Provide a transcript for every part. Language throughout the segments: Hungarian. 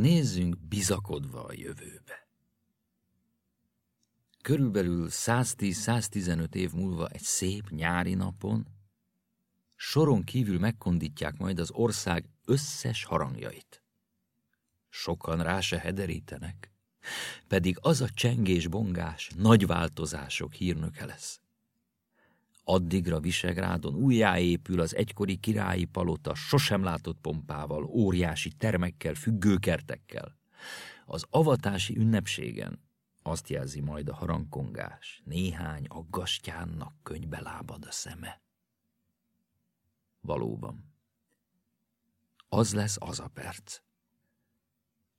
Nézzünk bizakodva a jövőbe. Körülbelül 110-115 év múlva egy szép nyári napon soron kívül megkondítják majd az ország összes harangjait. Sokan rá se hederítenek, pedig az a csengés-bongás nagy változások hírnöke lesz. Addigra Visegrádon újjáépül az egykori királyi palota sosem látott pompával, óriási termekkel, függőkertekkel. Az avatási ünnepségen azt jelzi majd a harangkongás, néhány aggastyánnak könybe lábad a szeme. Valóban. Az lesz az a perc.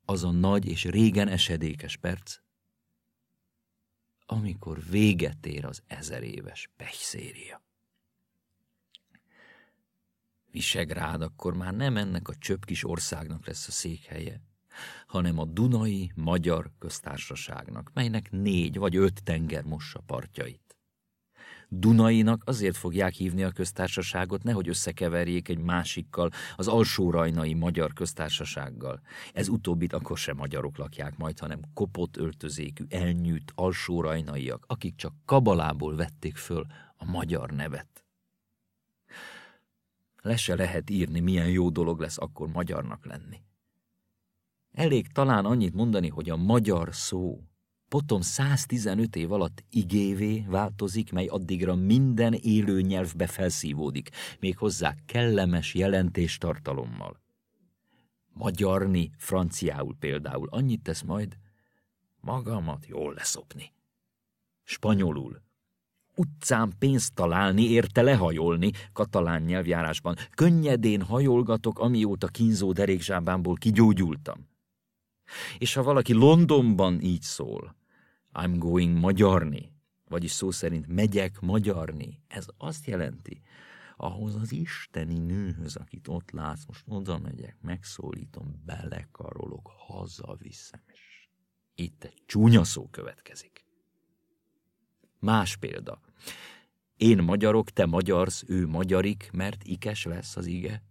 Az a nagy és régen esedékes perc, amikor véget ér az ezer éves pegyszéria. Visegrád akkor már nem ennek a csöpp országnak lesz a székhelye, hanem a Dunai Magyar Köztársaságnak, melynek négy vagy öt tenger mossa partjait. Dunainak azért fogják hívni a köztársaságot, nehogy összekeverjék egy másikkal, az alsórajnai magyar köztársasággal. Ez utóbbit akkor sem magyarok lakják majd, hanem kopott öltözékű, elnyűt alsórajnaiak, akik csak kabalából vették föl a magyar nevet. Le se lehet írni, milyen jó dolog lesz akkor magyarnak lenni. Elég talán annyit mondani, hogy a magyar szó potom 115 év alatt igévé változik, mely addigra minden élő nyelvbe felszívódik, még hozzá kellemes jelentéstartalommal. Magyarni, franciául például annyit tesz majd, magamat jól leszopni. Spanyolul, utcán pénzt találni, érte lehajolni, katalán nyelvjárásban. Könnyedén hajolgatok, amióta kínzó derékzsábámból kigyógyultam. És ha valaki Londonban így szól, I'm going magyarni, vagyis szó szerint megyek magyarni. Ez azt jelenti, ahhoz az isteni nőhöz, akit ott látsz, most oda megyek, megszólítom, belekarolok, hazaviszem, és itt egy csúnya szó következik. Más példa. Én magyarok, te magyarsz, ő magyarik, mert ikes lesz az ige.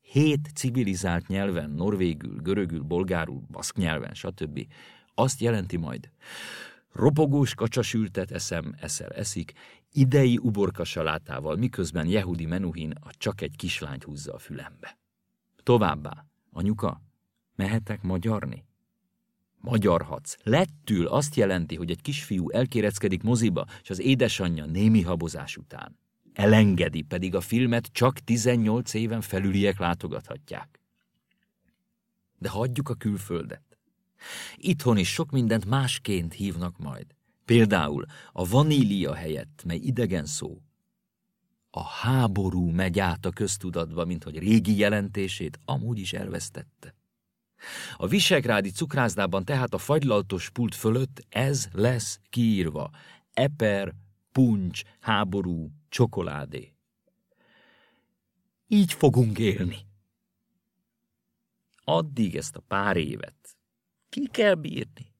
Hét civilizált nyelven, norvégül, görögül, bolgárul, baszk nyelven, stb. Azt jelenti majd, Ropogós kacsasültet eszem, eszel eszik, idei uborka salátával, miközben Jehudi Menuhin a csak egy kislányt húzza a fülembe. Továbbá, anyuka, mehetek magyarni? Magyarhatsz. Lettül azt jelenti, hogy egy kisfiú elkéreckedik moziba, és az édesanyja némi habozás után. Elengedi, pedig a filmet csak 18 éven felüliek látogathatják. De hagyjuk a külföldet. Itthon is sok mindent másként hívnak majd. Például a vanília helyett, mely idegen szó. A háború megy át a köztudatba, mint hogy régi jelentését amúgy is elvesztette. A visegrádi cukrászdában tehát a fagylaltos pult fölött ez lesz kiírva. Eper, puncs, háború, csokoládé. Így fogunk élni. Addig ezt a pár évet quem quer Birne?